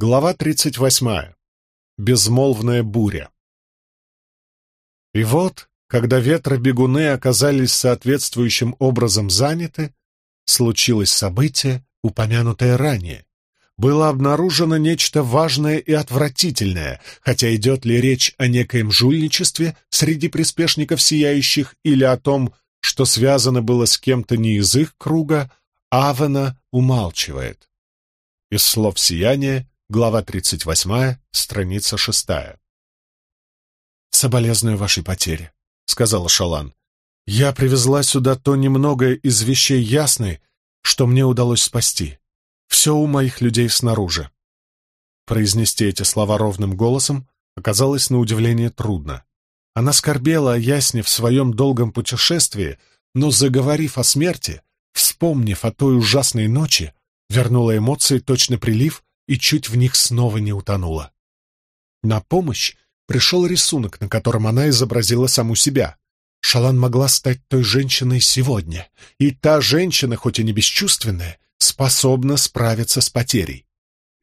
Глава 38. Безмолвная буря. И вот, когда ветробегуны оказались соответствующим образом заняты, случилось событие, упомянутое ранее. Было обнаружено нечто важное и отвратительное, хотя идет ли речь о некоем жульничестве среди приспешников сияющих или о том, что связано было с кем-то не из их круга, Авена умалчивает. Из слов сияния Глава 38, страница 6. «Соболезную вашей потере», — сказала Шалан. «Я привезла сюда то немногое из вещей ясной, что мне удалось спасти. Все у моих людей снаружи». Произнести эти слова ровным голосом оказалось на удивление трудно. Она скорбела о ясне в своем долгом путешествии, но, заговорив о смерти, вспомнив о той ужасной ночи, вернула эмоции точно прилив, и чуть в них снова не утонула. На помощь пришел рисунок, на котором она изобразила саму себя. Шалан могла стать той женщиной сегодня, и та женщина, хоть и не бесчувственная, способна справиться с потерей.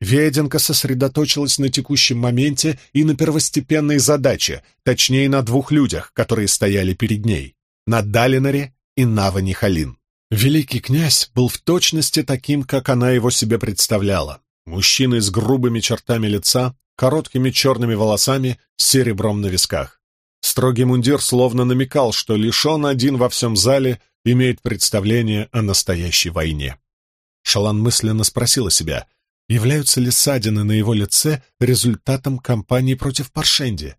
Веденка сосредоточилась на текущем моменте и на первостепенной задаче, точнее, на двух людях, которые стояли перед ней — на Далинаре и Навани Халин. Великий князь был в точности таким, как она его себе представляла. Мужчина с грубыми чертами лица, короткими черными волосами, с серебром на висках. Строгий мундир словно намекал, что лишь он один во всем зале имеет представление о настоящей войне. Шалан мысленно спросила себя, являются ли ссадины на его лице результатом кампании против Паршенди.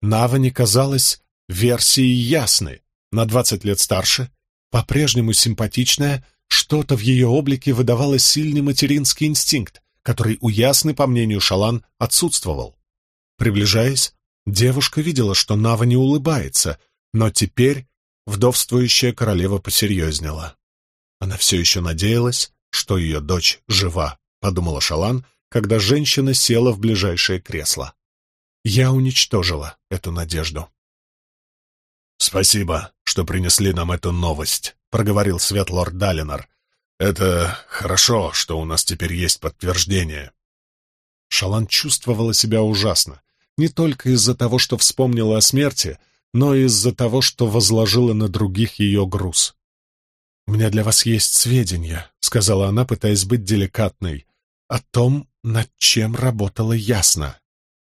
Навани казалась версией ясной, на двадцать лет старше, по-прежнему симпатичная, что-то в ее облике выдавало сильный материнский инстинкт, который у Ясны, по мнению Шалан, отсутствовал. Приближаясь, девушка видела, что Нава не улыбается, но теперь вдовствующая королева посерьезнела. Она все еще надеялась, что ее дочь жива, подумала Шалан, когда женщина села в ближайшее кресло. Я уничтожила эту надежду. «Спасибо, что принесли нам эту новость», — проговорил Светлорд Далинор, это хорошо, что у нас теперь есть подтверждение. Шалан чувствовала себя ужасно, не только из-за того, что вспомнила о смерти, но и из-за того, что возложила на других ее груз. «У меня для вас есть сведения», — сказала она, пытаясь быть деликатной, — «о том, над чем работала ясно».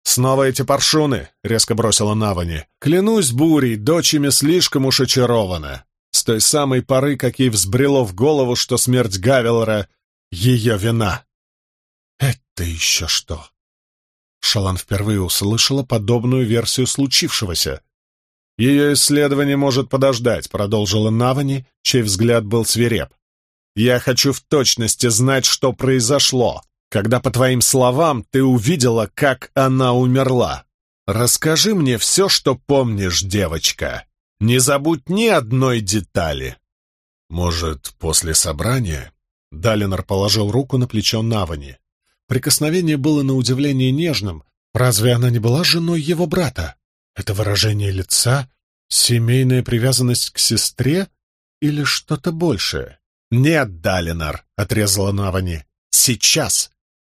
«Снова эти паршуны!» — резко бросила Навани. «Клянусь бурей, дочами слишком уж очарована той самой поры, как ей взбрело в голову, что смерть Гавелора — ее вина. Это еще что? Шалан впервые услышала подобную версию случившегося. «Ее исследование может подождать», — продолжила Навани, чей взгляд был свиреп. «Я хочу в точности знать, что произошло, когда, по твоим словам, ты увидела, как она умерла. Расскажи мне все, что помнишь, девочка». Не забудь ни одной детали. Может, после собрания? Далинор положил руку на плечо Навани. Прикосновение было на удивление нежным. Разве она не была женой его брата? Это выражение лица, семейная привязанность к сестре или что-то большее? «Нет, Далинор», — отрезала Навани, — «сейчас.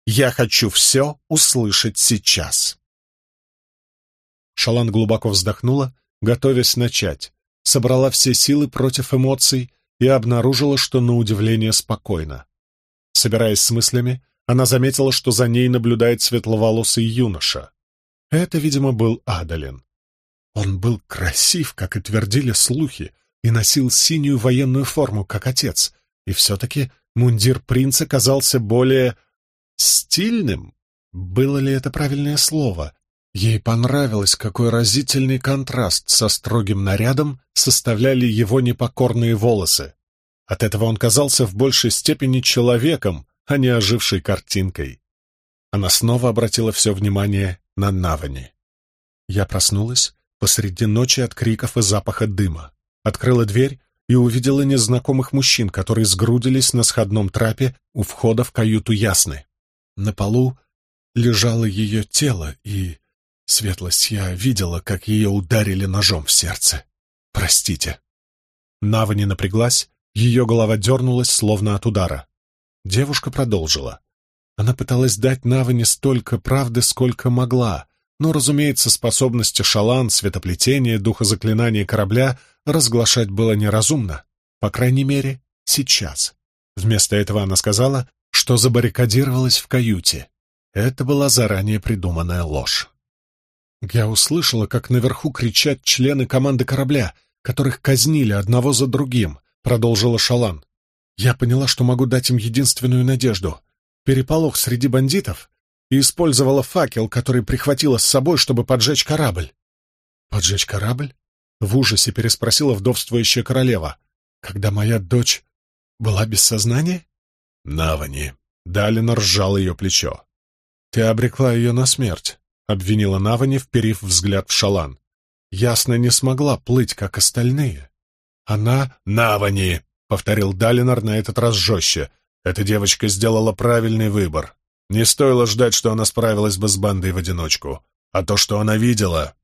Я хочу все услышать сейчас». Шалан глубоко вздохнула, готовясь начать, собрала все силы против эмоций и обнаружила, что на удивление спокойно. Собираясь с мыслями, она заметила, что за ней наблюдает светловолосый юноша. Это, видимо, был Адалин. Он был красив, как и твердили слухи, и носил синюю военную форму, как отец, и все-таки мундир принца казался более... стильным? Было ли это правильное слово? Ей понравилось, какой разительный контраст со строгим нарядом составляли его непокорные волосы. От этого он казался в большей степени человеком, а не ожившей картинкой. Она снова обратила все внимание на Навани. Я проснулась посреди ночи от криков и запаха дыма, открыла дверь и увидела незнакомых мужчин, которые сгрудились на сходном трапе у входа в каюту Ясны. На полу лежало ее тело, и Светлость, я видела, как ее ударили ножом в сердце. Простите. Нава не напряглась, ее голова дернулась, словно от удара. Девушка продолжила. Она пыталась дать Наване столько правды, сколько могла, но, разумеется, способности шалан, светоплетения, духозаклинания корабля разглашать было неразумно, по крайней мере, сейчас. Вместо этого она сказала, что забаррикадировалась в каюте. Это была заранее придуманная ложь. Я услышала, как наверху кричат члены команды корабля, которых казнили одного за другим, продолжила Шалан. Я поняла, что могу дать им единственную надежду — переполох среди бандитов, и использовала факел, который прихватила с собой, чтобы поджечь корабль. «Поджечь корабль?» — в ужасе переспросила вдовствующая королева. «Когда моя дочь была без сознания?» «Навани». Далинор сжал ее плечо. «Ты обрекла ее на смерть», — обвинила Навани, вперив взгляд в шалан. «Ясно не смогла плыть, как остальные. Она...» «Навани!» — повторил Далинор на этот раз жестче. «Эта девочка сделала правильный выбор. Не стоило ждать, что она справилась бы с бандой в одиночку. А то, что она видела...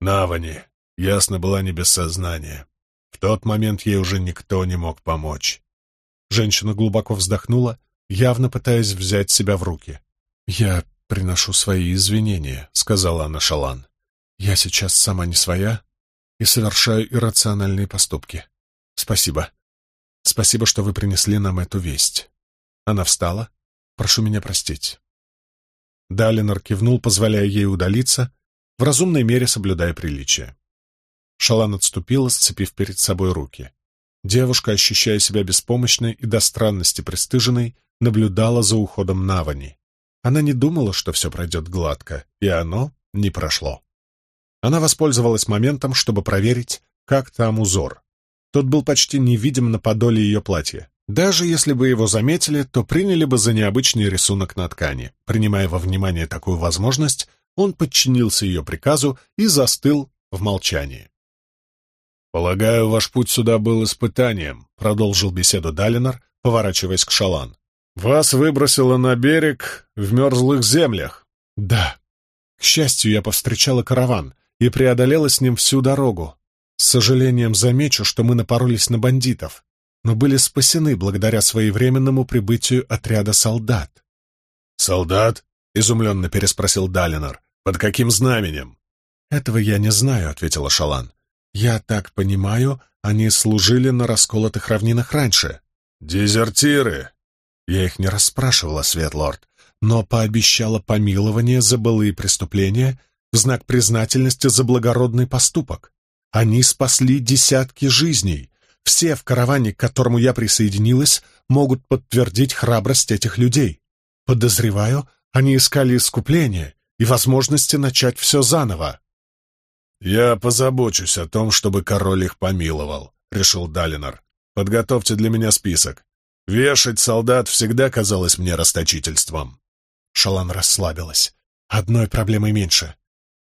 Навани, ясно, была не без сознания. В тот момент ей уже никто не мог помочь. Женщина глубоко вздохнула, явно пытаясь взять себя в руки. «Я приношу свои извинения», — сказала она Шалан. «Я сейчас сама не своя и совершаю иррациональные поступки. Спасибо. Спасибо, что вы принесли нам эту весть». Она встала, Прошу меня простить». Далинор кивнул, позволяя ей удалиться, в разумной мере соблюдая приличие. Шалан отступила, сцепив перед собой руки. Девушка, ощущая себя беспомощной и до странности пристыженной, наблюдала за уходом Навани. Она не думала, что все пройдет гладко, и оно не прошло. Она воспользовалась моментом, чтобы проверить, как там узор. Тот был почти невидим на подоле ее платья. Даже если бы его заметили, то приняли бы за необычный рисунок на ткани. Принимая во внимание такую возможность, он подчинился ее приказу и застыл в молчании. «Полагаю, ваш путь сюда был испытанием», — продолжил беседу Далинор, поворачиваясь к Шалан. «Вас выбросило на берег в мерзлых землях». «Да. К счастью, я повстречала караван и преодолела с ним всю дорогу. С сожалением замечу, что мы напоролись на бандитов, но были спасены благодаря своевременному прибытию отряда солдат. «Солдат?» — изумленно переспросил Далинор. «Под каким знаменем?» «Этого я не знаю», — ответила Шалан. «Я так понимаю, они служили на расколотых равнинах раньше». «Дезертиры!» Я их не расспрашивала, Светлорд, но пообещала помилование за былые преступления в знак признательности за благородный поступок. Они спасли десятки жизней, все в караване, к которому я присоединилась, могут подтвердить храбрость этих людей. Подозреваю, они искали искупления и возможности начать все заново. «Я позабочусь о том, чтобы король их помиловал», — решил Далинор. «Подготовьте для меня список. Вешать солдат всегда казалось мне расточительством». Шалан расслабилась. «Одной проблемой меньше.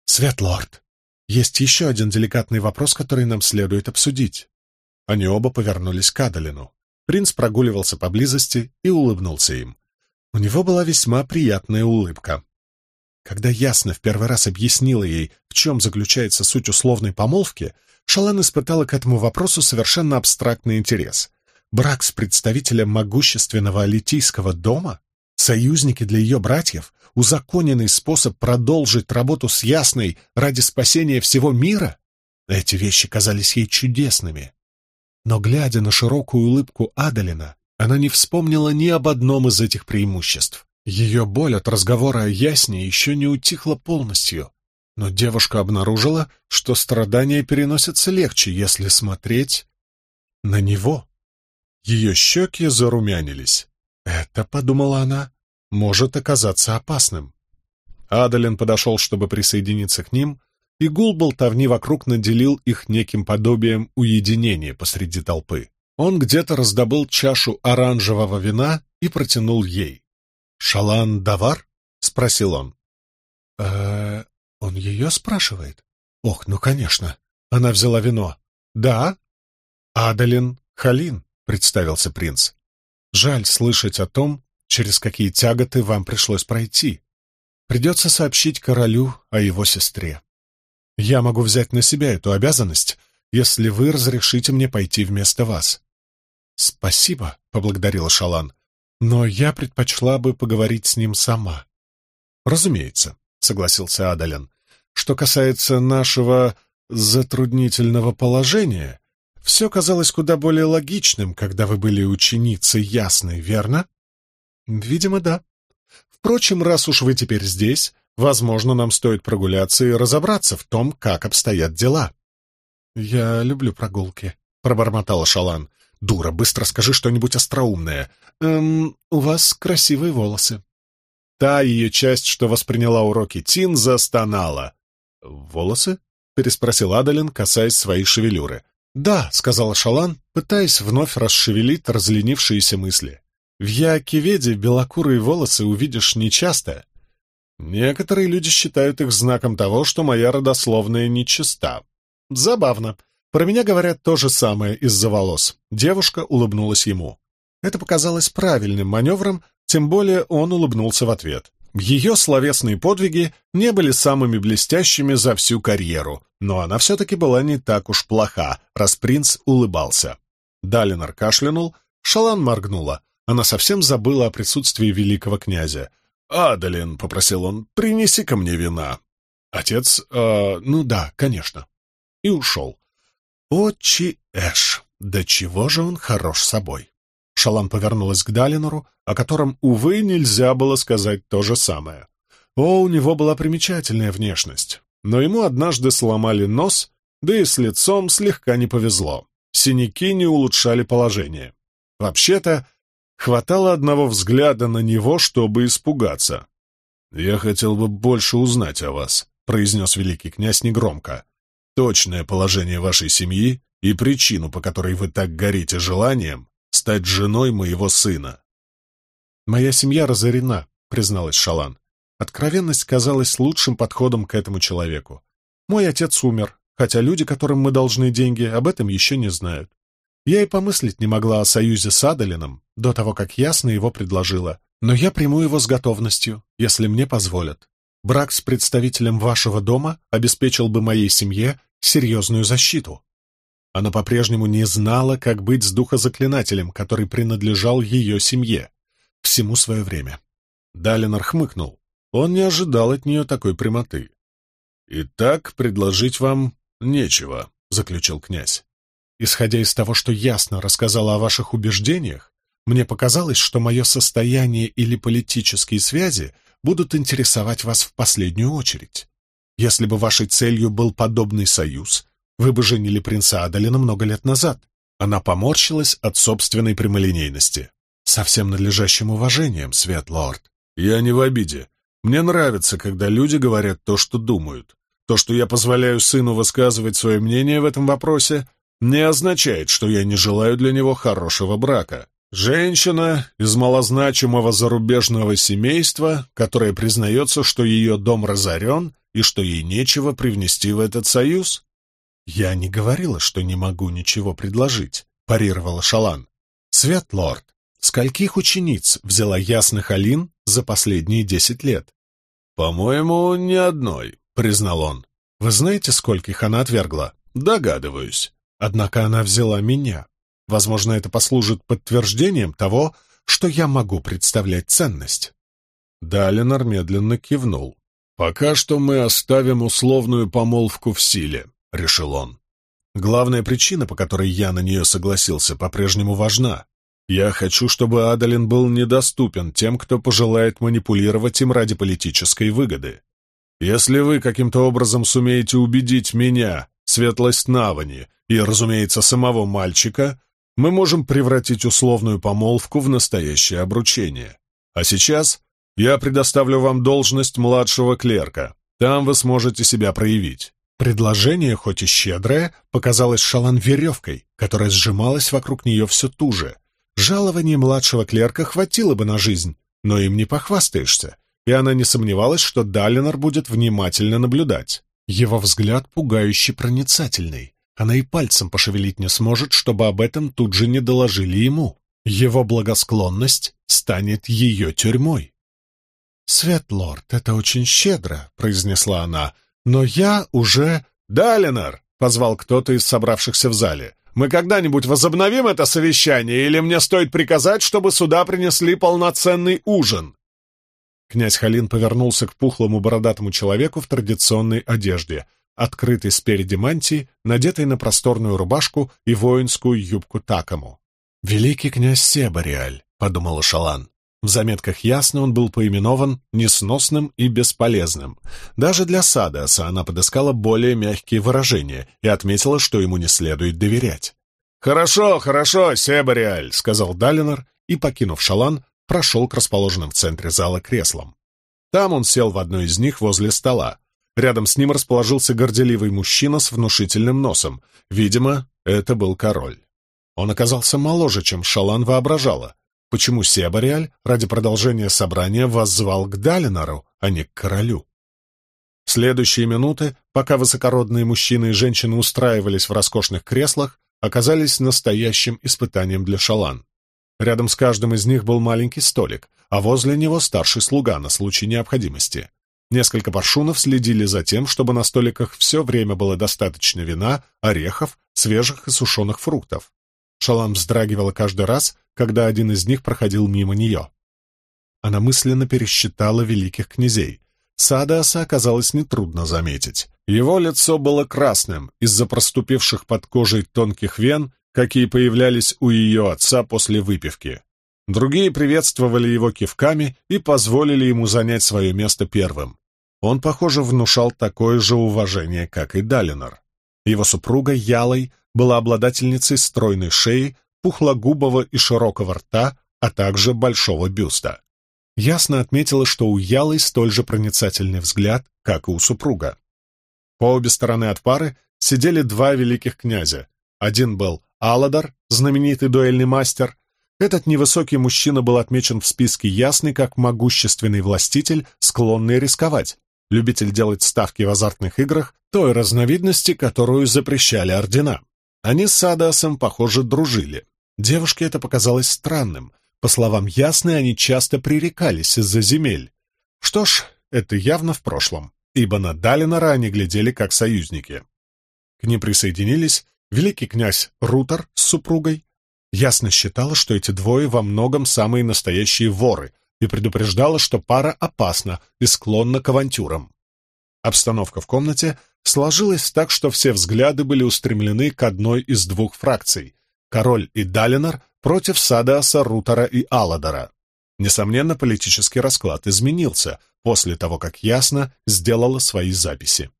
Светлорд, есть еще один деликатный вопрос, который нам следует обсудить. Они оба повернулись к Адалину. Принц прогуливался поблизости и улыбнулся им. У него была весьма приятная улыбка. Когда Ясно в первый раз объяснила ей, в чем заключается суть условной помолвки, Шалан испытала к этому вопросу совершенно абстрактный интерес. Брак с представителем могущественного алитийского дома? Союзники для ее братьев? Узаконенный способ продолжить работу с Ясной ради спасения всего мира? Эти вещи казались ей чудесными. Но, глядя на широкую улыбку Адалина, она не вспомнила ни об одном из этих преимуществ. Ее боль от разговора о ясне еще не утихла полностью, но девушка обнаружила, что страдания переносятся легче, если смотреть на него. Ее щеки зарумянились. Это, подумала она, может оказаться опасным. Адалин подошел, чтобы присоединиться к ним, и гул болтовни вокруг наделил их неким подобием уединения посреди толпы. Он где-то раздобыл чашу оранжевого вина и протянул ей. «Шалан Давар?» — спросил он. э он ее спрашивает?» «Ох, ну, конечно». Она взяла вино. «Да?» «Адалин Халин», — представился принц. «Жаль слышать о том, через какие тяготы вам пришлось пройти. Придется сообщить королю о его сестре». Я могу взять на себя эту обязанность, если вы разрешите мне пойти вместо вас. Спасибо, поблагодарила Шалан. но я предпочла бы поговорить с ним сама. Разумеется, согласился Адален. Что касается нашего затруднительного положения, все казалось куда более логичным, когда вы были ученицей ясной, верно? Видимо, да. Впрочем, раз уж вы теперь здесь, возможно, нам стоит прогуляться и разобраться в том, как обстоят дела. Я люблю прогулки, пробормотала Шалан. Дура, быстро скажи что-нибудь остроумное. Эм, у вас красивые волосы. Та ее часть, что восприняла уроки Тин, застонала. «Волосы?» — переспросил Адалин, касаясь своей шевелюры. «Да», — сказала Шалан, пытаясь вновь расшевелить разленившиеся мысли. «В Якиведе белокурые волосы увидишь нечасто. Некоторые люди считают их знаком того, что моя родословная нечиста. Забавно. Про меня говорят то же самое из-за волос». Девушка улыбнулась ему. Это показалось правильным маневром, тем более он улыбнулся в ответ. Ее словесные подвиги не были самыми блестящими за всю карьеру, но она все-таки была не так уж плоха, раз принц улыбался. Далинор кашлянул, Шалан моргнула. Она совсем забыла о присутствии великого князя. «Адалин», — попросил он, — «принеси ко мне вина». Отец, э, ну да, конечно. И ушел. Отчи Эш, да чего же он хорош собой. Шалан повернулась к Далинору, о котором, увы, нельзя было сказать то же самое. О, у него была примечательная внешность, но ему однажды сломали нос, да и с лицом слегка не повезло. Синяки не улучшали положение. Вообще-то, хватало одного взгляда на него, чтобы испугаться. «Я хотел бы больше узнать о вас», — произнес великий князь негромко. «Точное положение вашей семьи и причину, по которой вы так горите желанием стать женой моего сына. «Моя семья разорена», — призналась Шалан. Откровенность казалась лучшим подходом к этому человеку. «Мой отец умер, хотя люди, которым мы должны деньги, об этом еще не знают. Я и помыслить не могла о союзе с Адалином до того, как ясно его предложила, но я приму его с готовностью, если мне позволят. Брак с представителем вашего дома обеспечил бы моей семье серьезную защиту. Она по-прежнему не знала, как быть с духозаклинателем, который принадлежал ее семье. Всему свое время. Далинор хмыкнул. Он не ожидал от нее такой прямоты. «Итак, предложить вам нечего», — заключил князь. «Исходя из того, что ясно рассказала о ваших убеждениях, мне показалось, что мое состояние или политические связи будут интересовать вас в последнюю очередь. Если бы вашей целью был подобный союз, вы бы женили принца Адалина много лет назад. Она поморщилась от собственной прямолинейности. Со всем надлежащим уважением, Свет Лорд. Я не в обиде. Мне нравится, когда люди говорят то, что думают. То, что я позволяю сыну высказывать свое мнение в этом вопросе, не означает, что я не желаю для него хорошего брака. Женщина из малозначимого зарубежного семейства, которая признается, что ее дом разорен и что ей нечего привнести в этот союз, «Я не говорила, что не могу ничего предложить», — парировала Шалан. «Свет, лорд, скольких учениц взяла ясных Алин за последние десять лет?» «По-моему, ни одной», — признал он. «Вы знаете, скольких она отвергла?» «Догадываюсь. Однако она взяла меня. Возможно, это послужит подтверждением того, что я могу представлять ценность». Далинор медленно кивнул. «Пока что мы оставим условную помолвку в силе решил он. Главная причина, по которой я на нее согласился, по-прежнему важна. Я хочу, чтобы Адалин был недоступен тем, кто пожелает манипулировать им ради политической выгоды. Если вы каким-то образом сумеете убедить меня, светлость Навани и, разумеется, самого мальчика, мы можем превратить условную помолвку в настоящее обручение. А сейчас я предоставлю вам должность младшего клерка. Там вы сможете себя проявить. Предложение, хоть и щедрое, показалось Шалан веревкой, которая сжималась вокруг нее все туже. Жалование младшего клерка хватило бы на жизнь, но им не похвастаешься, и она не сомневалась, что Далинор будет внимательно наблюдать. Его взгляд пугающе проницательный. Она и пальцем пошевелить не сможет, чтобы об этом тут же не доложили ему. Его благосклонность станет ее тюрьмой. «Светлорд, это очень щедро», — произнесла она, но я уже... «Далинор!» — позвал кто-то из собравшихся в зале. мы когда-нибудь возобновим это совещание, или мне стоит приказать, чтобы сюда принесли полноценный ужин?» Князь Халин повернулся к пухлому бородатому человеку в традиционной одежде, открытой спереди мантии, надетой на просторную рубашку и воинскую юбку такому. «Великий князь Себариаль», — подумала Шалан. В заметках ясно он был поименован несносным и бесполезным. Даже для Садаса она подыскала более мягкие выражения и отметила, что ему не следует доверять. «Хорошо, хорошо, Себариаль», — сказал Далинор и, покинув шалан, прошел к расположенным в центре зала креслам. Там он сел в одно из них возле стола. Рядом с ним расположился горделивый мужчина с внушительным носом. Видимо, это был король. Он оказался моложе, чем Шалан воображала. Почему Себариаль ради продолжения собрания воззвал к Далинору, а не к королю? Следующие минуты, пока высокородные мужчины и женщины устраивались в роскошных креслах, оказались настоящим испытанием для Шалан. Рядом с каждым из них был маленький столик, а возле него старший слуга на случай необходимости. Несколько паршунов следили за тем, чтобы на столиках все время было достаточно вина, орехов, свежих и сушеных фруктов. Шалам вздрагивала каждый раз, когда один из них проходил мимо нее. Она мысленно пересчитала великих князей. Садаса оказалось нетрудно заметить. Его лицо было красным из-за проступивших под кожей тонких вен какие появлялись у ее отца после выпивки. Другие приветствовали его кивками и позволили ему занять свое место первым. Он, похоже, внушал такое же уважение, как и Далинор. Его супруга Ялой была обладательницей стройной шеи, пухлогубого и широкого рта, а также большого бюста. Ясно отметила, что у Ялой столь же проницательный взгляд, как и у супруга. По обе стороны от пары сидели два великих князя. Один был Аладар, знаменитый дуэльный мастер, этот невысокий мужчина был отмечен в списке ясный как могущественный властитель, склонный рисковать, любитель делать ставки в азартных играх той разновидности, которую запрещали ордена. Они с Садасом, похоже, дружили. Девушке это показалось странным. По словам Ясны, они часто пререкались из-за земель. Что ж, это явно в прошлом, ибо на Далинора они глядели как союзники. К ним присоединились великий князь Рутер с супругой, ясно считала, что эти двое во многом самые настоящие воры и предупреждала, что пара опасна и склонна к авантюрам. Обстановка в комнате сложилась так, что все взгляды были устремлены к одной из двух фракций — король и Далинор против Садаса, Рутера и Аладора. Несомненно, политический расклад изменился после того, как Ясно сделала свои записи.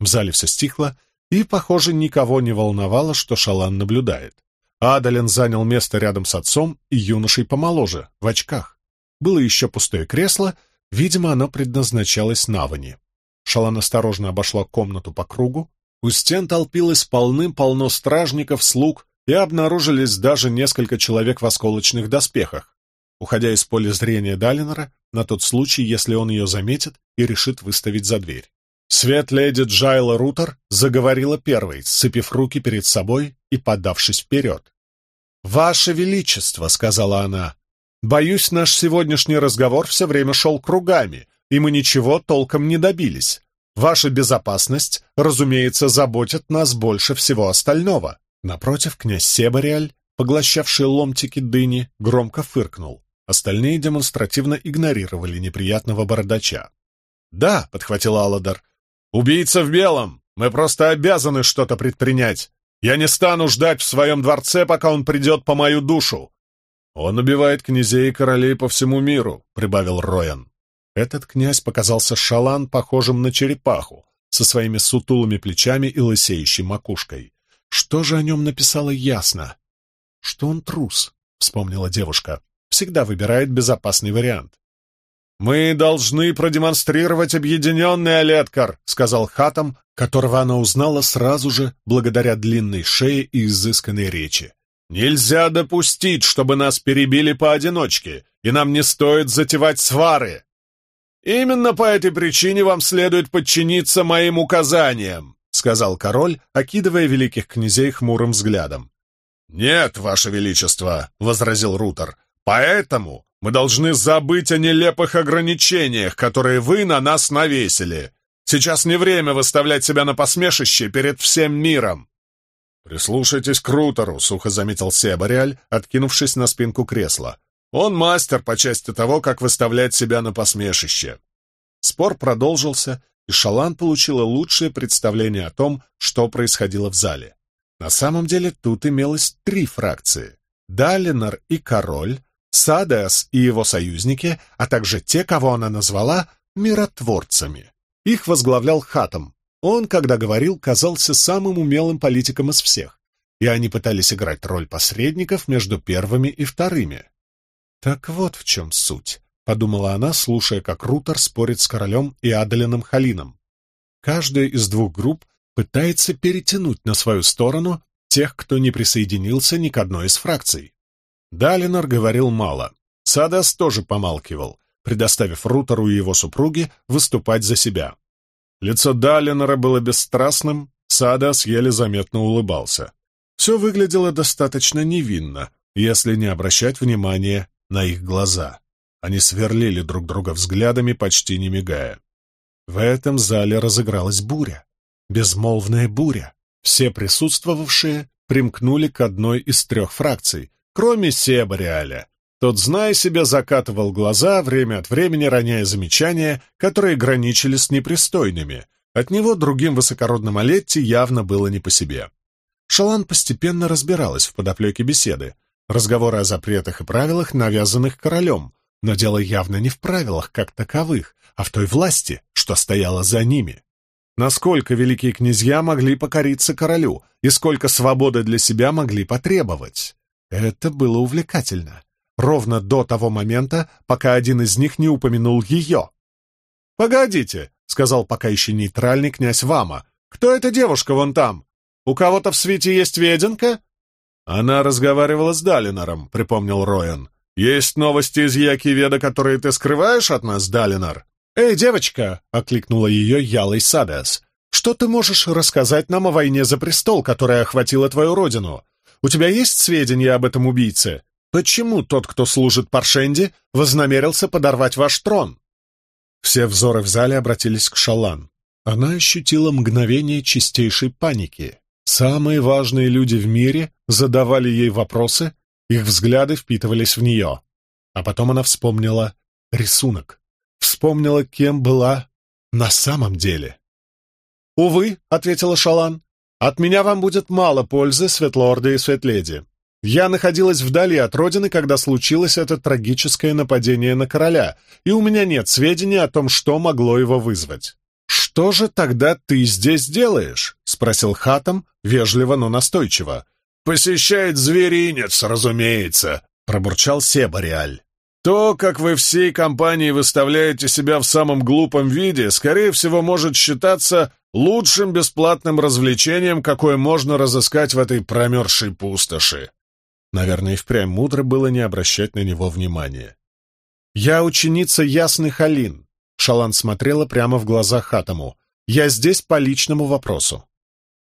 В зале все стихло, и, похоже, никого не волновало, что Шалан наблюдает. Адален занял место рядом с отцом и юношей помоложе, в очках. Было еще пустое кресло, видимо, оно предназначалось Навани. Шалан осторожно обошла комнату по кругу. У стен толпилось полным-полно стражников, слуг, и обнаружились даже несколько человек в осколочных доспехах, уходя из поля зрения Далинора на тот случай, если он ее заметит и решит выставить за дверь. Свет-леди Джайла Рутер заговорила первой, сцепив руки перед собой и подавшись вперед. «Ваше Величество», — сказала она, — «боюсь, наш сегодняшний разговор все время шел кругами, и мы ничего толком не добились. Ваша безопасность, разумеется, заботит нас больше всего остального». Напротив, князь Себариаль, поглощавший ломтики дыни, громко фыркнул. Остальные демонстративно игнорировали неприятного бородача. «Да», — подхватил Алладар, «Убийца в белом! Мы просто обязаны что-то предпринять! Я не стану ждать в своем дворце, пока он придет по мою душу!» «Он убивает князей и королей по всему миру», — прибавил Роян. Этот князь показался шалан, похожим на черепаху, со своими сутулыми плечами и лысеющей макушкой. Что же о нем написала ясно? «Что он трус», — вспомнила девушка. «Всегда выбирает безопасный вариант. «Мы должны продемонстрировать объединенный Олеткар», — сказал Хатам, которого она узнала сразу же благодаря длинной шее и изысканной речи. «Нельзя допустить, чтобы нас перебили поодиночке, и нам не стоит затевать свары. Именно по этой причине вам следует подчиниться моим указаниям», — сказал король, окидывая великих князей хмурым взглядом. «Нет, ваше величество», — возразил Рутер, — «поэтому мы должны забыть о нелепых ограничениях, которые вы на нас навесили. Сейчас не время выставлять себя на посмешище перед всем миром. «Прислушайтесь к Рутору», — сухо заметил Себариаль, откинувшись на спинку кресла. «Он мастер по части того, как выставлять себя на посмешище». Спор продолжился, и Шалан получила лучшее представление о том, что происходило в зале. На самом деле тут имелось три фракции. Далинор и Король, Садеас и его союзники, а также те, кого она назвала миротворцами. Их возглавлял Хатам. Он, когда говорил, казался самым умелым политиком из всех, и они пытались играть роль посредников между первыми и вторыми. «Так вот в чем суть», — подумала она, слушая, как Рутер спорит с королем и Адалином Халином. Каждая из двух групп пытается перетянуть на свою сторону тех, кто не присоединился ни к одной из фракций. Далинор говорил мало. Садас тоже помалкивал, предоставив Рутеру и его супруге выступать за себя. Лицо Далинора было бесстрастным, Садас еле заметно улыбался. Все выглядело достаточно невинно, если не обращать внимания на их глаза. Они сверлили друг друга взглядами, почти не мигая. В этом зале разыгралась буря. Безмолвная буря. Все присутствовавшие примкнули к одной из трех фракций, кроме Себариаля. Тот, зная себя, закатывал глаза, время от времени роняя замечания, которые граничили с непристойными. От него другим высокородным Олетти явно было не по себе. Шалан постепенно разбиралась в подоплеке беседы. Разговоры о запретах и правилах, навязанных королем, но дело явно не в правилах как таковых, а в той власти, что стояла за ними. Насколько великие князья могли покориться королю, и сколько свободы для себя могли потребовать. Это было увлекательно. Ровно до того момента, пока один из них не упомянул ее. «Погодите», — сказал пока еще нейтральный князь Вама. «Кто эта девушка вон там? У кого-то в свете есть веденка?» «Она разговаривала с Далинором», — припомнил Роян. «Есть новости из Якиведа, которые ты скрываешь от нас, Далинор?» «Эй, девочка!» — окликнула ее Ялой Садас. «Что ты можешь рассказать нам о войне за престол, которая охватила твою родину? У тебя есть сведения об этом убийце? Почему тот, кто служит Паршенди, вознамерился подорвать ваш трон?» Все взоры в зале обратились к Шалан. Она ощутила мгновение чистейшей паники. Самые важные люди в мире задавали ей вопросы, их взгляды впитывались в нее. А потом она вспомнила рисунок. Вспомнила, кем была на самом деле. «Увы», — ответила Шалан, от меня вам будет мало пользы, светлорды и светледи. Я находилась вдали от родины, когда случилось это трагическое нападение на короля, и у меня нет сведений о том, что могло его вызвать. «Что же тогда ты здесь делаешь?» — спросил Хатам, вежливо, но настойчиво. «Посещает зверинец, разумеется», — пробурчал Себариаль. «То, как вы всей компанией выставляете себя в самом глупом виде, скорее всего, может считаться лучшим бесплатным развлечением, какое можно разыскать в этой промерзшей пустоши. Наверное, и впрямь мудро было не обращать на него внимания. «Я ученица Ясный Халин», — Шалан смотрела прямо в глаза Хатаму. «Я здесь по личному вопросу».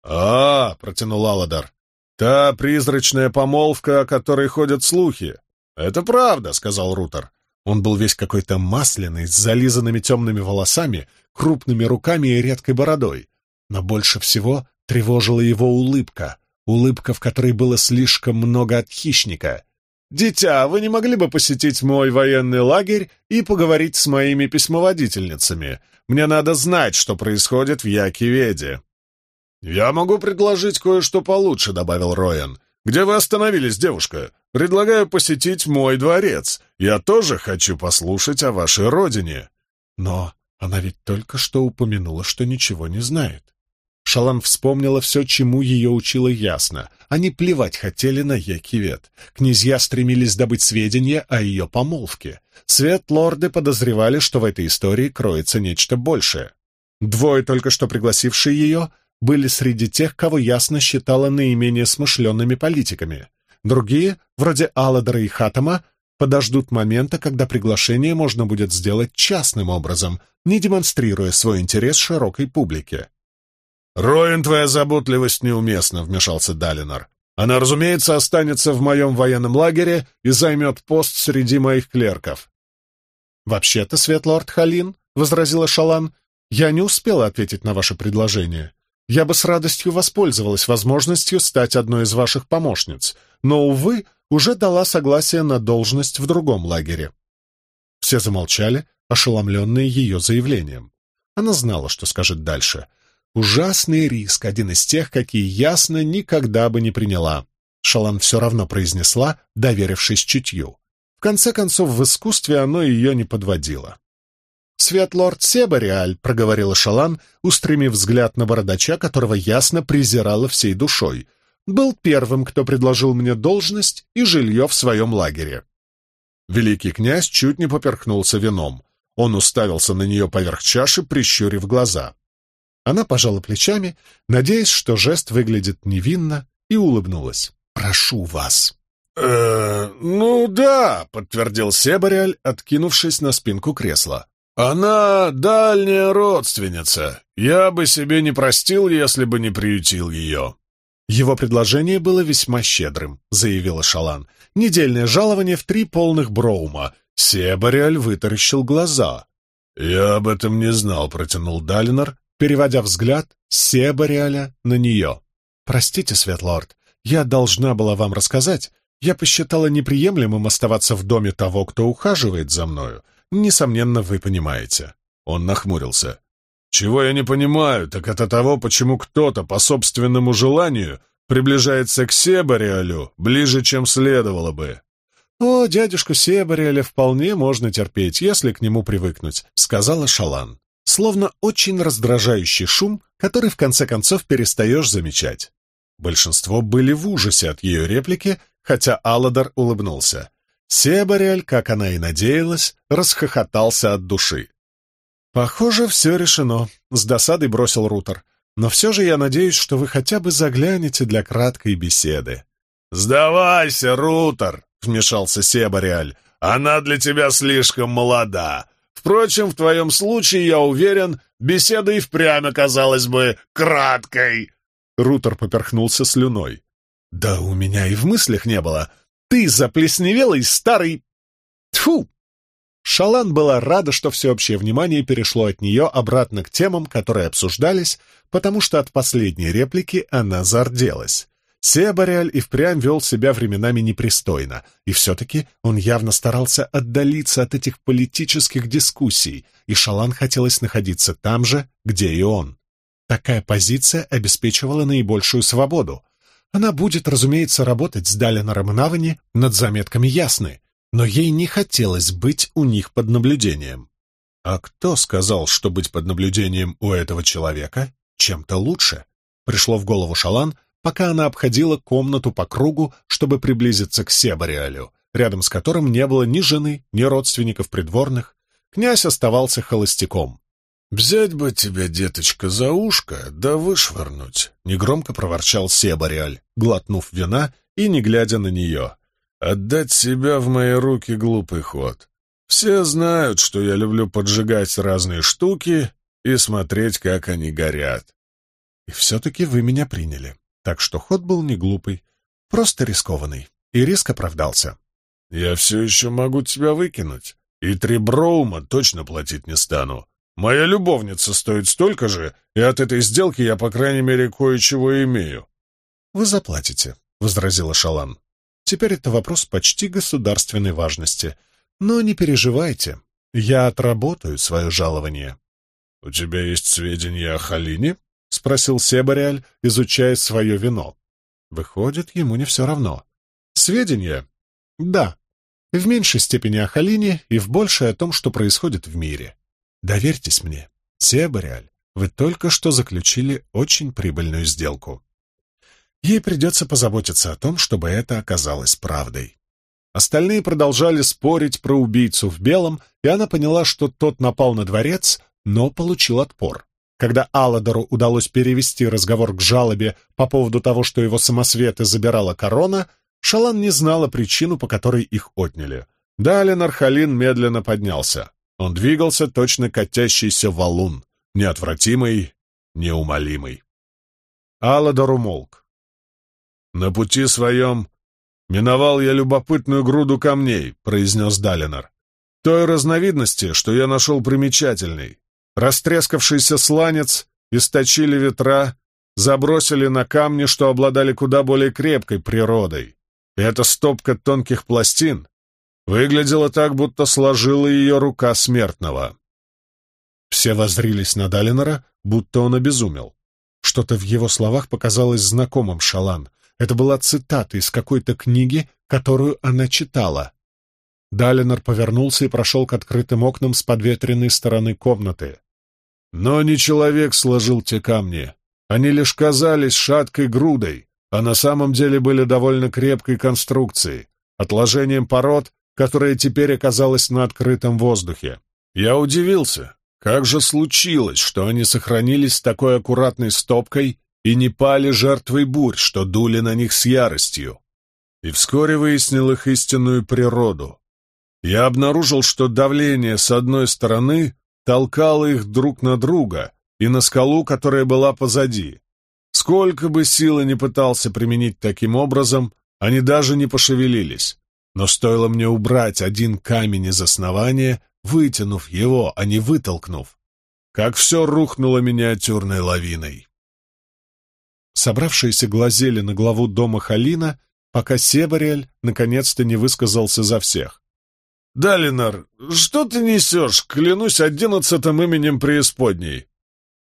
«А, — протянул Аладар, — та призрачная помолвка, о которой ходят слухи. Это правда, — сказал Рутер. Он был весь какой-то масляный, с зализанными темными волосами, крупными руками и редкой бородой. Но больше всего тревожила его улыбка, улыбка, в которой было слишком много от хищника. «Дитя, вы не могли бы посетить мой военный лагерь и поговорить с моими письмоводительницами? Мне надо знать, что происходит в Якиведе». «Я могу предложить кое-что получше», — добавил Роян. «Где вы остановились, девушка? Предлагаю посетить мой дворец. Я тоже хочу послушать о вашей родине». Но она ведь только что упомянула, что ничего не знает. Шалан вспомнила все, чему ее учила ясно. Они плевать хотели на Якивет. Князья стремились добыть сведения о ее помолвке. Свет-лорды подозревали, что в этой истории кроется нечто большее. Двое, только что пригласившие ее, были среди тех, кого ясно считала наименее смышленными политиками. Другие, вроде Алладора и Хатама, подождут момента, когда приглашение можно будет сделать частным образом, не демонстрируя свой интерес широкой публике. «Роин, твоя заботливость неуместна», — вмешался Далинор. «Она, разумеется, останется в моем военном лагере и займет пост среди моих клерков». «Вообще-то, Светлорд Халин», — возразила Шалан, — «я не успела ответить на ваше предложение. Я бы с радостью воспользовалась возможностью стать одной из ваших помощниц, но, увы, уже дала согласие на должность в другом лагере». Все замолчали, ошеломленные ее заявлением. Она знала, что скажет дальше. Ужасный риск, один из тех, какие ясно никогда бы не приняла. Шалан все равно произнесла, доверившись чутью. В конце концов, в искусстве оно ее не подводило. «Светлорд Себариаль», — проговорила Шалан, устремив взгляд на бородача, которого ясно презирала всей душой, «был первым, кто предложил мне должность и жилье в своем лагере». Великий князь чуть не поперхнулся вином. Он уставился на нее поверх чаши, прищурив глаза. Она пожала плечами, надеясь, что жест выглядит невинно, и улыбнулась. «Прошу вас». «Э, ну да», — подтвердил Себариаль, откинувшись на спинку кресла. «Она дальняя родственница. Я бы себе не простил, если бы не приютил ее». «Его предложение было весьма щедрым», — заявила Шалан. «Недельное жалование в три полных броума». Себариаль вытаращил глаза. «Я об этом не знал», — протянул Далинор, переводя взгляд с Себариаля на нее. «Простите, Светлорд, я должна была вам рассказать. Я посчитала неприемлемым оставаться в доме того, кто ухаживает за мною. Несомненно, вы понимаете». Он нахмурился. «Чего я не понимаю, так это того, почему кто-то по собственному желанию приближается к Себариалю ближе, чем следовало бы». «О, дядюшку Себариаля вполне можно терпеть, если к нему привыкнуть», — сказала Шалан. Словно очень раздражающий шум, который в конце концов перестаешь замечать. Большинство были в ужасе от ее реплики, хотя Алладар улыбнулся. Себариаль, как она и надеялась, расхохотался от души. «Похоже, все решено», — с досадой бросил Рутер. «Но все же я надеюсь, что вы хотя бы заглянете для краткой беседы». «Сдавайся, Рутер!» — вмешался Себариаль. «Она для тебя слишком молода. Впрочем, в твоем случае, я уверен, беседа и впрямь оказалась бы краткой». Рутер поперхнулся слюной. «Да у меня и в мыслях не было. Ты заплесневелый старый... Тьфу!» Шалан была рада, что всеобщее внимание перешло от нее обратно к темам, которые обсуждались, потому что от последней реплики она зарделась. Себариаль и впрямь вел себя временами непристойно, и все-таки он явно старался отдалиться от этих политических дискуссий, и Шалан хотелось находиться там же, где и он. Такая позиция обеспечивала наибольшую свободу, она будет, разумеется, работать с Далинором Навани над заметками Ясны, но ей не хотелось быть у них под наблюдением. А кто сказал, что быть под наблюдением у этого человека чем-то лучше? Пришло в голову Шалан, пока она обходила комнату по кругу, чтобы приблизиться к Себариалю, рядом с которым не было ни жены, ни родственников придворных. Князь оставался холостяком. «Взять бы тебя, деточка, за ушко, да вышвырнуть!» — негромко проворчал Себариаль, глотнув вина и не глядя на нее. «Отдать себя в мои руки — глупый ход. Все знают, что я люблю поджигать разные штуки и смотреть, как они горят». «И все-таки вы меня приняли, так что ход был не глупый, просто рискованный, и риск оправдался». «Я все еще могу тебя выкинуть, и три броума точно платить не стану». Моя любовница стоит столько же, и от этой сделки я, по крайней мере, кое-чего имею». «Вы заплатите», — возразила Шалан. «Теперь это вопрос почти государственной важности. Но не переживайте, я отработаю свое жалование». «У тебя есть сведения о Халине?» — спросил Себариаль, изучая свое вино. Выходит, ему не все равно. «Сведения?» «Да. В меньшей степени о Халине и в большей о том, что происходит в мире. Доверьтесь мне, Себариаль, вы только что заключили очень прибыльную сделку. Ей придется позаботиться о том, чтобы это оказалось правдой. Остальные продолжали спорить про убийцу в белом, и она поняла, что тот напал на дворец, но получил отпор. Когда Алладору удалось перевести разговор к жалобе по поводу того, что его самосветы забирала корона, Шалан не знала причину, по которой их отняли. Далее Нархалин медленно поднялся. Он двигался точно катящийся валун, неотвратимый, неумолимый. Алладор умолк. «На пути своем миновал я любопытную груду камней», — произнес Далинор. «Той разновидности, что я нашел примечательной. Растрескавшийся сланец источили ветра, забросили на камни, что обладали куда более крепкой природой. И эта стопка тонких пластин выглядела так, будто сложила ее рука смертного. Все воззрились на Далинора, будто он обезумел. Что-то в его словах показалось знакомым Шалан. Это была цитата из какой-то книги, которую она читала. Далинор повернулся и прошел к открытым окнам с подветренной стороны комнаты. Но не человек сложил те камни. Они лишь казались шаткой грудой, а на самом деле были довольно крепкой конструкцией, отложением пород, которая теперь оказалась на открытом воздухе. Я удивился, как же случилось, что они сохранились такой аккуратной стопкой и не пали жертвой бурь, что дули на них с яростью. И вскоре выяснил их истинную природу. Я обнаружил, что давление с одной стороны толкало их друг на друга и на скалу, которая была позади. Сколько бы силы не пытался применить таким образом, они даже не пошевелились. Но стоило мне убрать один камень из основания, вытянув его, а не вытолкнув, как все рухнуло миниатюрной лавиной. Собравшиеся глазели на главу дома Халина, пока Себариэль наконец-то не высказался за всех. «Далинар, что ты несешь? Клянусь одиннадцатым именем преисподней!»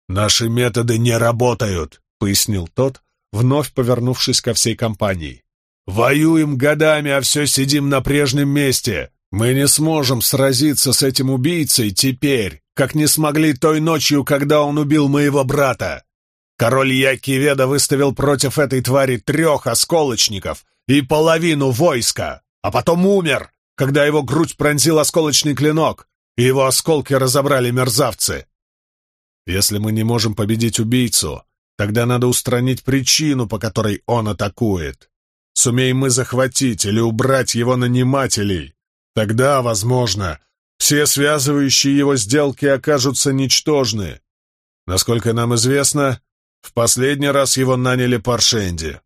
«Наши методы не работают», — пояснил тот, вновь повернувшись ко всей компании. «Воюем годами, а все сидим на прежнем месте. Мы не сможем сразиться с этим убийцей теперь, как не смогли той ночью, когда он убил моего брата. Король Якиведа выставил против этой твари трех осколочников и половину войска, а потом умер, когда его грудь пронзил осколочный клинок, и его осколки разобрали мерзавцы. Если мы не можем победить убийцу, тогда надо устранить причину, по которой он атакует. Сумеем мы захватить или убрать его нанимателей, тогда, возможно, все связывающие его сделки окажутся ничтожны. Насколько нам известно, в последний раз его наняли Паршенди.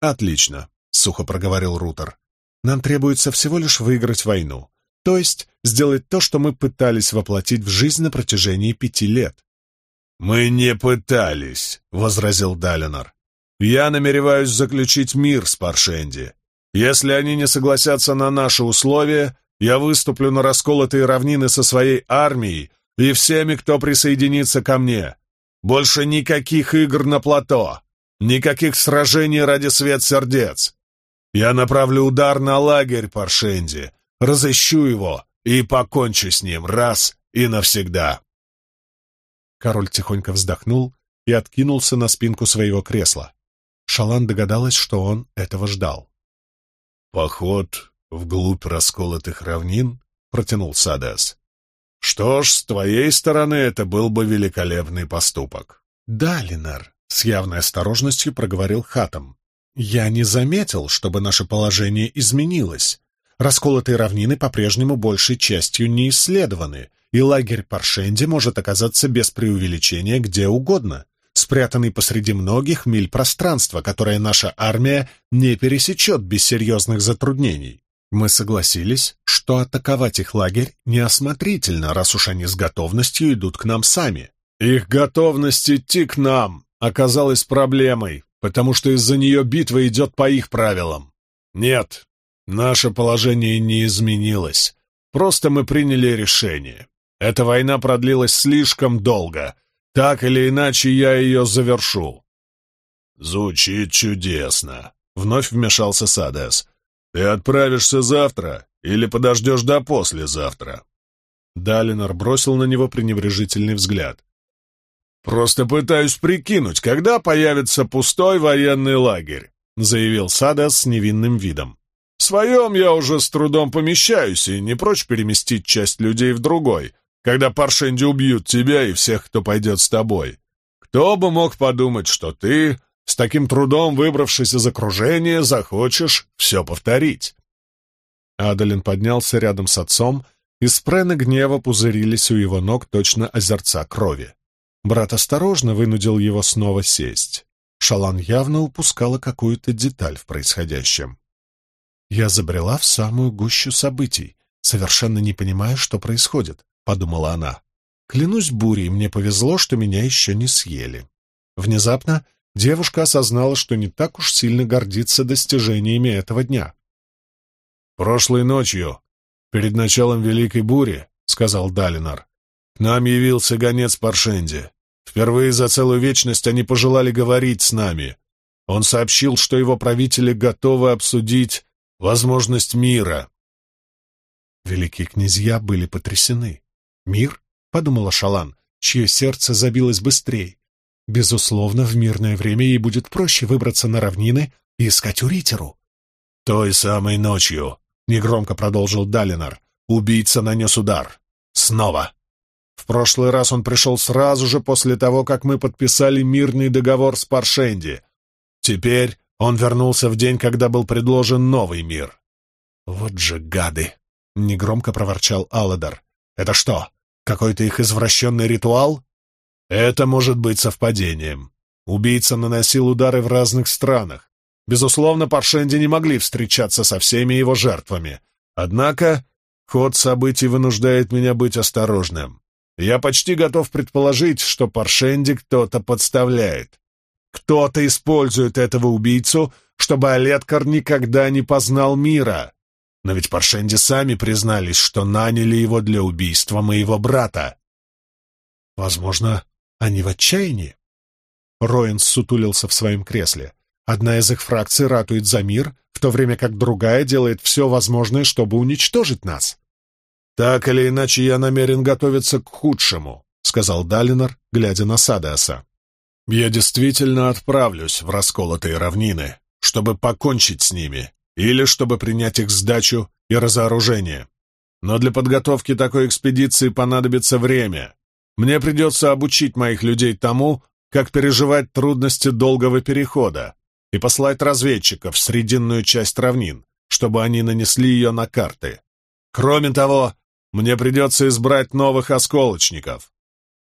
«Отлично», — сухо проговорил Рутер. Нам требуется всего лишь выиграть войну, то есть сделать то, что мы пытались воплотить в жизнь на протяжении пяти лет. «Мы не пытались», — возразил Далинор. «Я намереваюсь заключить мир с Паршенди. Если они не согласятся на наши условия, я выступлю на расколотые равнины со своей армией и всеми, кто присоединится ко мне. Больше никаких игр на плато, никаких сражений ради свет сердец. Я направлю удар на лагерь Паршенди, разыщу его и покончу с ним раз и навсегда. Король тихонько вздохнул и откинулся на спинку своего кресла. Шалан догадалась, что он этого ждал. «Поход вглубь расколотых равнин?» — протянул Садес. «Что ж, с твоей стороны это был бы великолепный поступок». «Да, Линар», — с явной осторожностью проговорил Хатам. Я не заметил, чтобы наше положение изменилось. Расколотые равнины по-прежнему большей частью не исследованы, и лагерь Паршенди может оказаться без преувеличения где угодно, спрятанный посреди многих миль пространства, которое наша армия не пересечет без серьезных затруднений. Мы согласились, что атаковать их лагерь неосмотрительно, раз уж они с готовностью идут к нам сами. Их готовность идти к нам оказалась проблемой, потому что из-за нее битва идет по их правилам. Нет, наше положение не изменилось. Просто мы приняли решение. Эта война продлилась слишком долго. Так или иначе, я ее завершу. Звучит чудесно. Вновь вмешался Садес. Ты отправишься завтра или подождешь до послезавтра? Далинор бросил на него пренебрежительный взгляд. «Просто пытаюсь прикинуть, когда появится пустой военный лагерь», заявил Садас с невинным видом. «В своем я уже с трудом помещаюсь и не прочь переместить часть людей в другой, когда Паршенди убьют тебя и всех, кто пойдет с тобой. Кто бы мог подумать, что ты, с таким трудом выбравшись из окружения, захочешь все повторить?» Адалин поднялся рядом с отцом, и спрены гнева пузырились у его ног точно озерца крови. Брат осторожно вынудил его снова сесть. Шалан явно упускала какую-то деталь в происходящем. «Я забрела в самую гущу событий, совершенно не понимая, что происходит», — подумала она. «Клянусь бурей, мне повезло, что меня еще не съели». Внезапно девушка осознала, что не так уж сильно гордится достижениями этого дня. «Прошлой ночью, перед началом Великой Бури, — сказал Далинар, — нам явился гонец Паршенди. Впервые за целую вечность они пожелали говорить с нами. Он сообщил, что его правители готовы обсудить возможность мира. Великие князья были потрясены. «Мир?» — подумала Шалан, чье сердце забилось быстрее. Безусловно, в мирное время ей будет проще выбраться на равнины и искать Уритеру. «Той самой ночью», — негромко продолжил Далинар, — «убийца нанес удар. Снова. В прошлый раз он пришел сразу же после того, как мы подписали мирный договор с Паршенди. Теперь он вернулся в день, когда был предложен новый мир». «Вот же гады!» — негромко проворчал Алладар. «Это что, какой-то их извращенный ритуал?» Это может быть совпадением. Убийца наносил удары в разных странах. Безусловно, Паршенди не могли встречаться со всеми его жертвами. Однако ход событий вынуждает меня быть осторожным. Я почти готов предположить, что Паршенди кто-то подставляет. Кто-то использует этого убийцу, чтобы Олеткар никогда не познал мира. Но ведь Паршенди сами признались, что наняли его для убийства моего брата. Возможно, они в отчаянии. Роин сутулился в своем кресле. Одна из их фракций ратует за мир, в то время как другая делает все возможное, чтобы уничтожить нас. «Так или иначе, я намерен готовиться к худшему», — сказал Далинор, глядя на Садеаса. «Я действительно отправлюсь в расколотые равнины, чтобы покончить с ними, или чтобы принять их сдачу и разоружение. Но для подготовки такой экспедиции понадобится время, мне придется обучить моих людей тому, как переживать трудности долгого перехода, и послать разведчиков в срединную часть равнин, чтобы они нанесли ее на карты. Кроме того, мне придется избрать новых осколочников».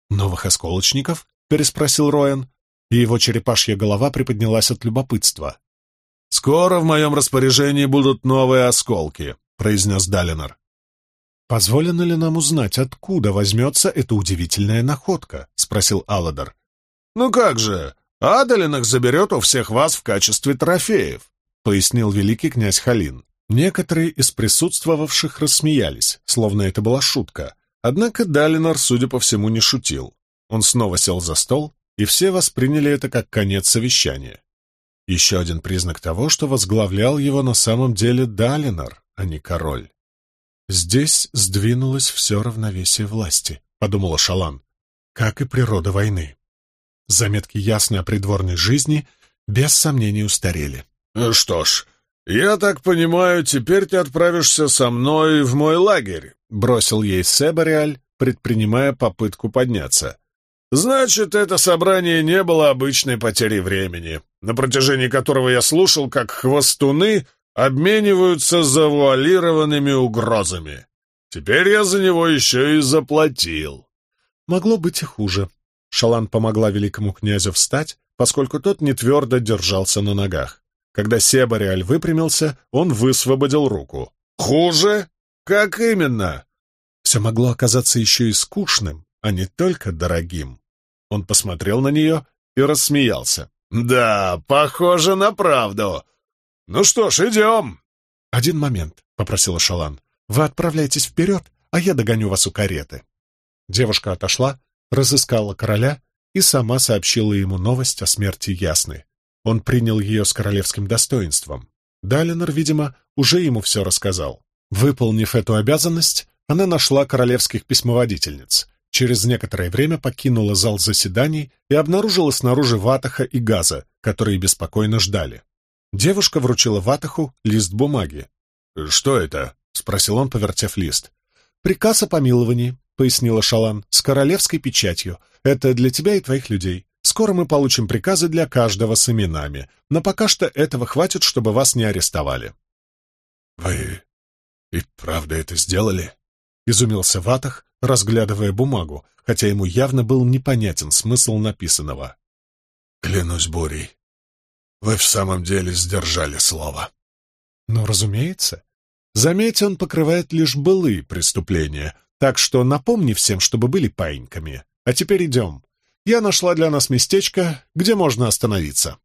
«Новых осколочников?» — переспросил Роэн, и его черепашья голова приподнялась от любопытства. «Скоро в моем распоряжении будут новые осколки», — произнес Далинор. «Позволено ли нам узнать, откуда возьмется эта удивительная находка?» — спросил Алладар. «Ну как же, Адалин заберет у всех вас в качестве трофеев», — пояснил великий князь Халин. Некоторые из присутствовавших рассмеялись, словно это была шутка. Однако Далинор, судя по всему, не шутил. Он снова сел за стол, и все восприняли это как конец совещания. Еще один признак того, что возглавлял его на самом деле Далинор, а не король. «Здесь сдвинулось все равновесие власти», — подумала Шалан, — «как и природа войны». Заметки ясны о придворной жизни без сомнений устарели. «Э, «Что ж, я так понимаю, теперь ты отправишься со мной в мой лагерь», — бросил ей Себариаль, предпринимая попытку подняться. «Значит, это собрание не было обычной потерей времени, на протяжении которого я слушал, как хвостуны обмениваются завуалированными угрозами. Теперь я за него еще и заплатил. Могло быть и хуже. Шалан помогла великому князю встать, поскольку тот не твердо держался на ногах. Когда Себариаль выпрямился, он высвободил руку. «Хуже? Как именно?» Все могло оказаться еще и скучным, а не только дорогим. Он посмотрел на нее и рассмеялся. «Да, похоже на правду. «Ну что ж, идем!» «Один момент», — попросила Шалан. «Вы отправляйтесь вперед, а я догоню вас у кареты». Девушка отошла, разыскала короля и сама сообщила ему новость о смерти Ясны. Он принял ее с королевским достоинством. Далинор, видимо, уже ему все рассказал. Выполнив эту обязанность, она нашла королевских письмоводительниц. Через некоторое время покинула зал заседаний и обнаружила снаружи Ватаха и Газа, которые беспокойно ждали. Девушка вручила Ватаху лист бумаги. «Что это?» — спросил он, повертев лист. «Приказ о помиловании», — пояснила Шалан, — «с королевской печатью. Это для тебя и твоих людей. Скоро мы получим приказы для каждого с именами, но пока что этого хватит, чтобы вас не арестовали». «Вы и правда это сделали?» — изумился Ватах, разглядывая бумагу, хотя ему явно был непонятен смысл написанного. «Клянусь бурей, вы в самом деле сдержали слово. Ну, разумеется. Заметь, он покрывает лишь былые преступления, так что напомни всем, чтобы были паиньками. А теперь идем. я нашла для нас местечко, где можно остановиться.